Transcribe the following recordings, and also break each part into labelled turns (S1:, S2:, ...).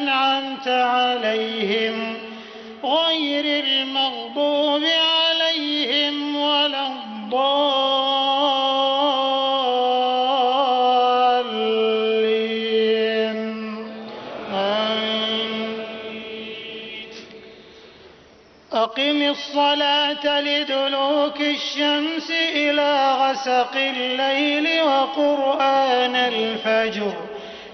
S1: أنعمت عليهم غير المغضوب عليهم ولا الضالين. أقم الصلاة لدلوك الشمس إلى غسق الليل وقرآن الفجر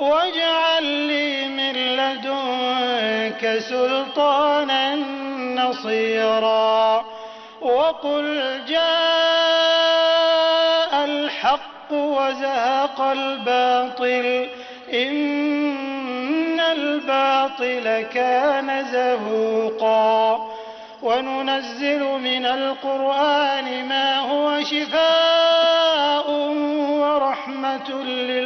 S1: واجعل لي من لدنك سلطانا نصيرا. وقل جاء الحق وزهق الباطل. إن الباطل كان زهوقا. وننزل من القرآن ما هو شفاء ورحمة للمؤمنين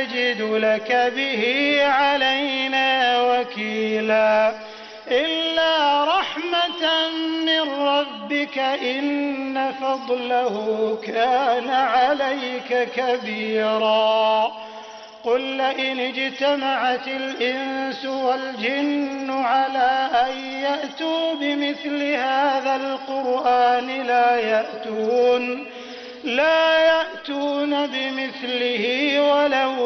S1: تجد لك به علينا وكيلا. إلا رحمة من ربك إن فضله كان عليك كبيرا. قل لئن اجتمعت الإنس والجن على أن يأتوا بمثل هذا القرآن لا يأتون لا يأتون بمثله